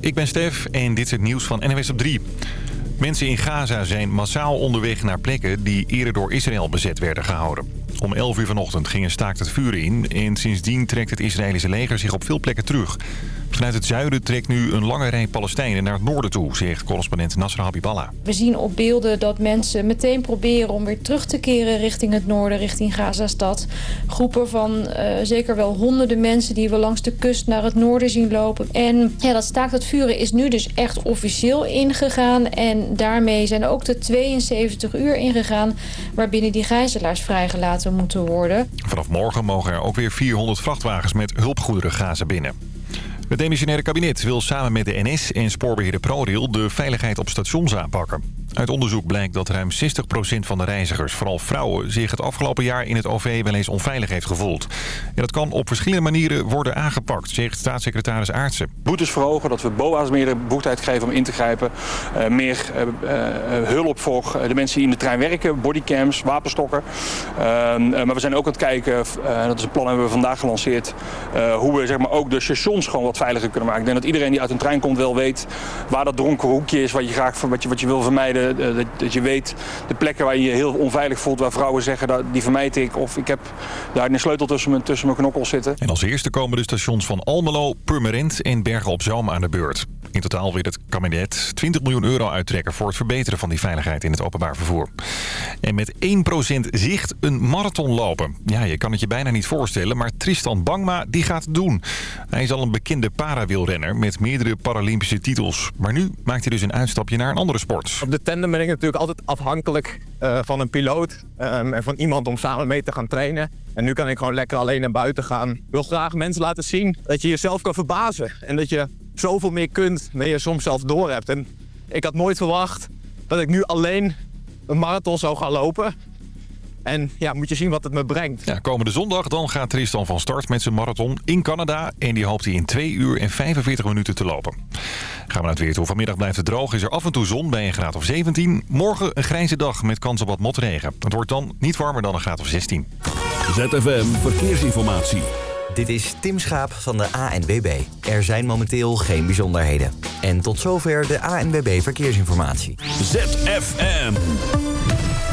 ik ben Stef en dit is het nieuws van NWS op 3. Mensen in Gaza zijn massaal onderweg naar plekken die eerder door Israël bezet werden gehouden. Om 11 uur vanochtend ging een staakt het vuren in en sindsdien trekt het Israëlische leger zich op veel plekken terug. Vanuit het zuiden trekt nu een lange rij Palestijnen naar het noorden toe, zegt correspondent Nasra Habiballah. We zien op beelden dat mensen meteen proberen om weer terug te keren richting het noorden, richting Gazastad. Groepen van uh, zeker wel honderden mensen die we langs de kust naar het noorden zien lopen. En ja, dat staakt het vuren is nu dus echt officieel ingegaan. En daarmee zijn ook de 72 uur ingegaan waarbinnen die gijzelaars vrijgelaten moeten worden. Vanaf morgen mogen er ook weer 400 vrachtwagens met hulpgoederen Gaza binnen. Het demissionaire kabinet wil samen met de NS en spoorbeheerder ProRail de veiligheid op stations aanpakken. Uit onderzoek blijkt dat ruim 60% van de reizigers, vooral vrouwen, zich het afgelopen jaar in het OV wel eens onveilig heeft gevoeld. En dat kan op verschillende manieren worden aangepakt, zegt staatssecretaris Aartsen. Boetes verhogen, dat we BOA's meer de bevoegdheid geven om in te grijpen. Uh, meer uh, hulp voor de mensen die in de trein werken, bodycams, wapenstokken. Ehm, maar we zijn ook aan het kijken, dat is een plan hebben we vandaag gelanceerd, hoe we zeg maar, ook de stations gewoon wat veiliger kunnen maken. Ik denk dat iedereen die uit een trein komt wel weet waar dat dronken hoekje is, wat je, graag, wat je, wat je wil vermijden. Dat, dat, je weet de plekken waar je je heel onveilig voelt, waar vrouwen zeggen dat die vermijd ik. Of ik heb daar een sleutel tussen mijn, tussen mijn knokkels zitten. En als eerste komen de stations van Almelo, Purmerend en Bergen op Zoom aan de beurt. In totaal wil het kabinet 20 miljoen euro uittrekken voor het verbeteren van die veiligheid in het openbaar vervoer. En met 1% zicht een marathon lopen. Ja, je kan het je bijna niet voorstellen, maar Tristan Bangma die gaat het doen. Hij is al een bekende parawielrenner met meerdere Paralympische titels. Maar nu maakt hij dus een uitstapje naar een andere sport. Op de tandem ben ik natuurlijk altijd afhankelijk uh, van een piloot um, en van iemand om samen mee te gaan trainen. En nu kan ik gewoon lekker alleen naar buiten gaan. Ik wil graag mensen laten zien dat je jezelf kan verbazen. En dat je zoveel meer kunt dan je soms zelf door hebt. En ik had nooit verwacht dat ik nu alleen een marathon zou gaan lopen. En ja, moet je zien wat het me brengt. Ja, komende zondag dan gaat Tristan van start met zijn marathon in Canada. En die hoopt hij in 2 uur en 45 minuten te lopen. Gaan we naar het weer toe. Vanmiddag blijft het droog. Is er af en toe zon bij een graad of 17. Morgen een grijze dag met kans op wat motregen. Het wordt dan niet warmer dan een graad of 16. ZFM Verkeersinformatie. Dit is Tim Schaap van de ANWB. Er zijn momenteel geen bijzonderheden. En tot zover de ANWB Verkeersinformatie. ZFM.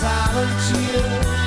silent tears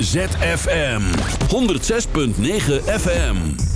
ZFM 106.9 FM.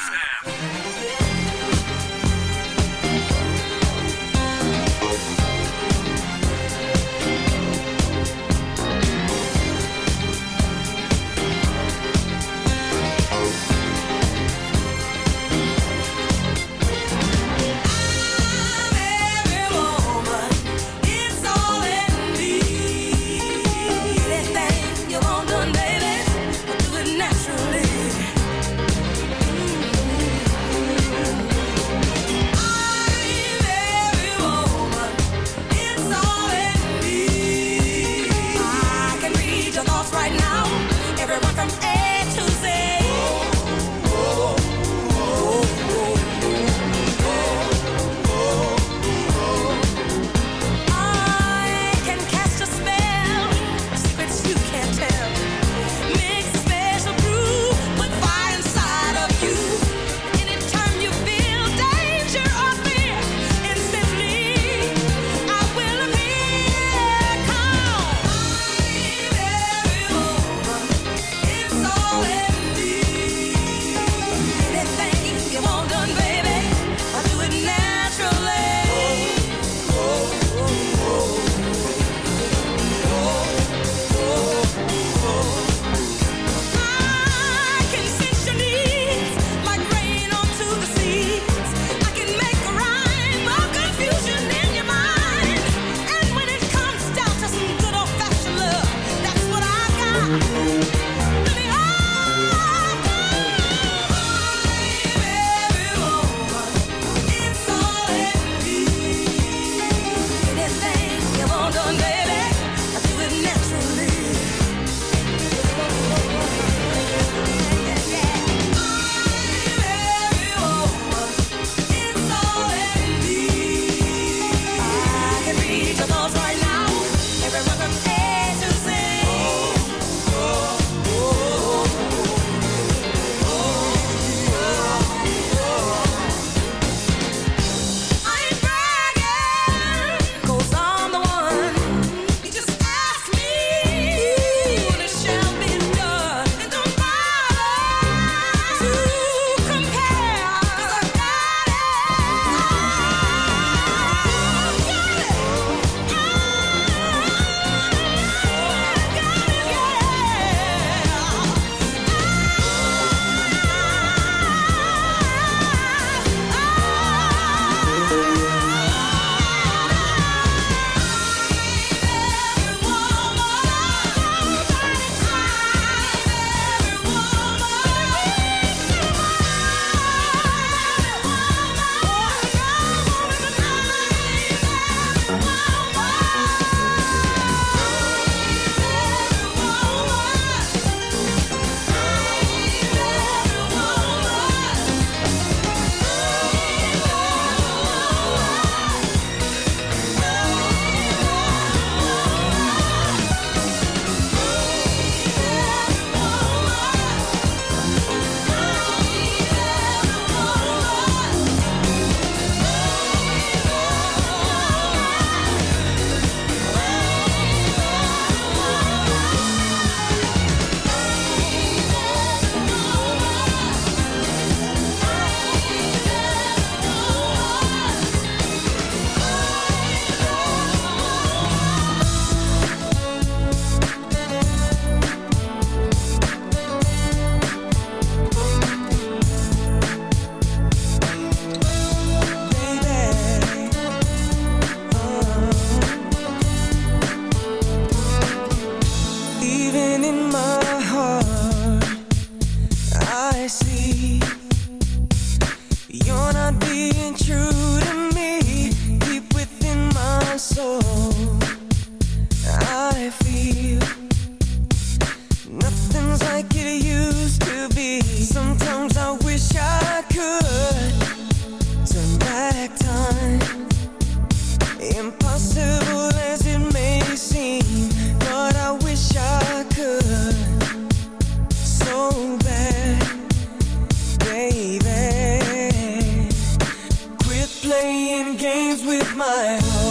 now.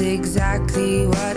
exactly what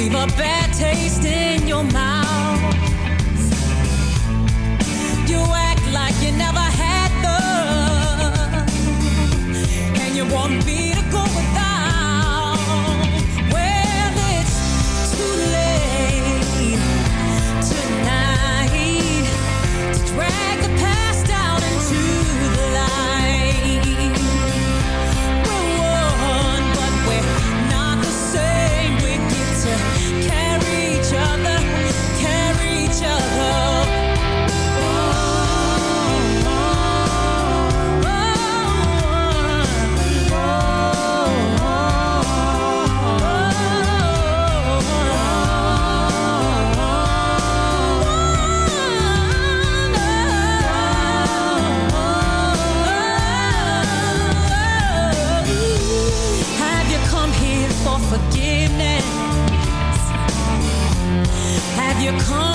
leave a bad taste in your mouth. You act like you never had love, and you won't be. you come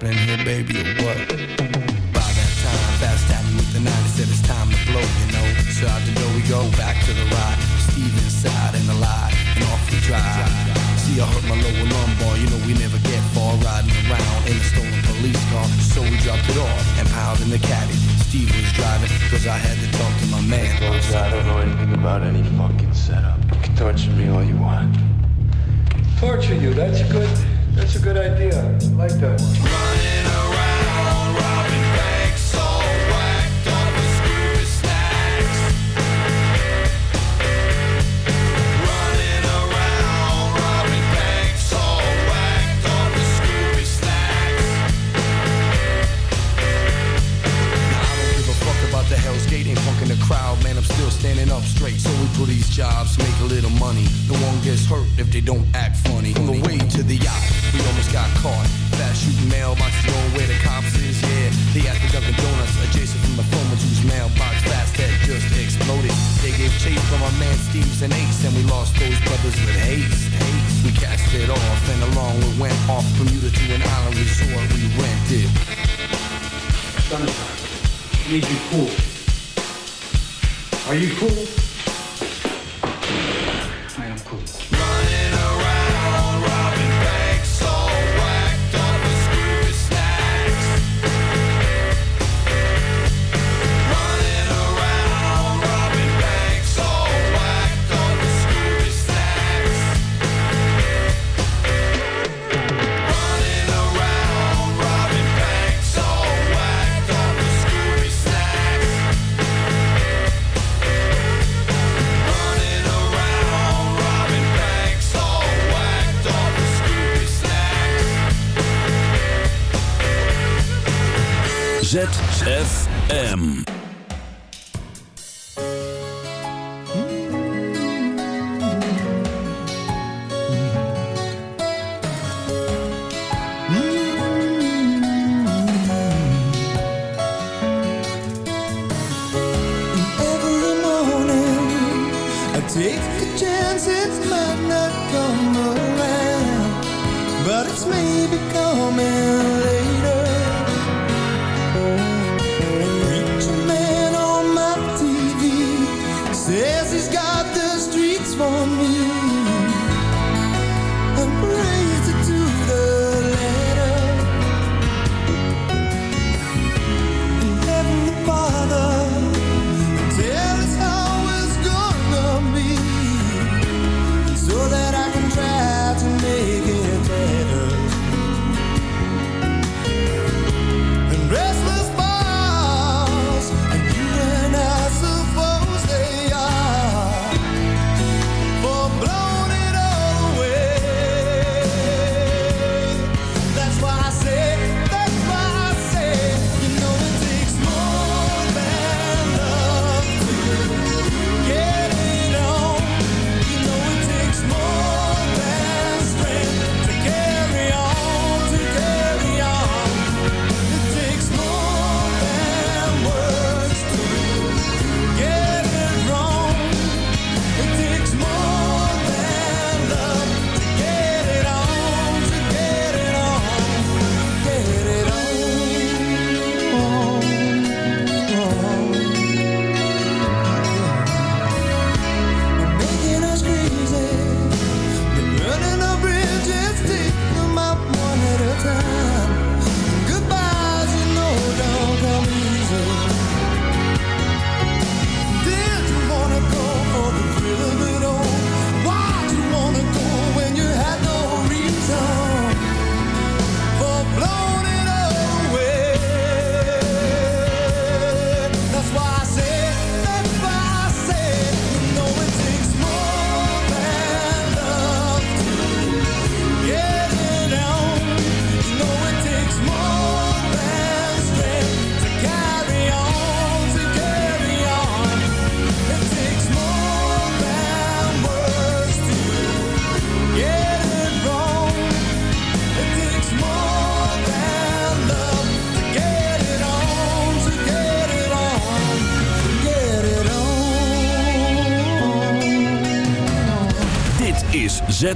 happening here, cool.